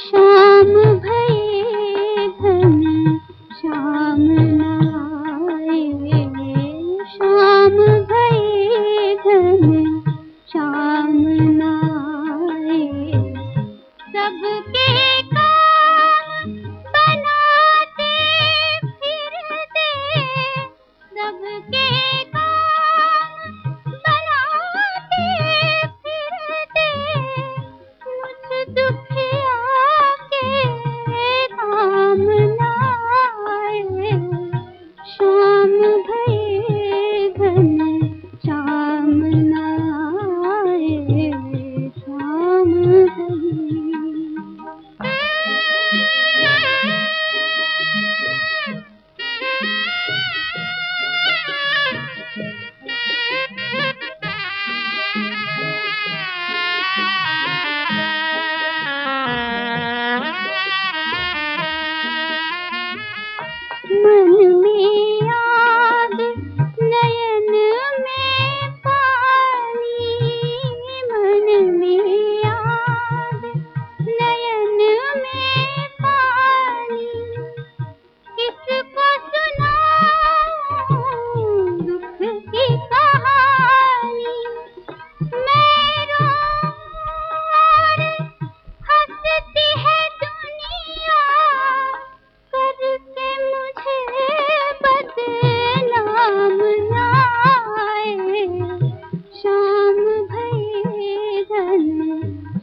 श्याम भर मैं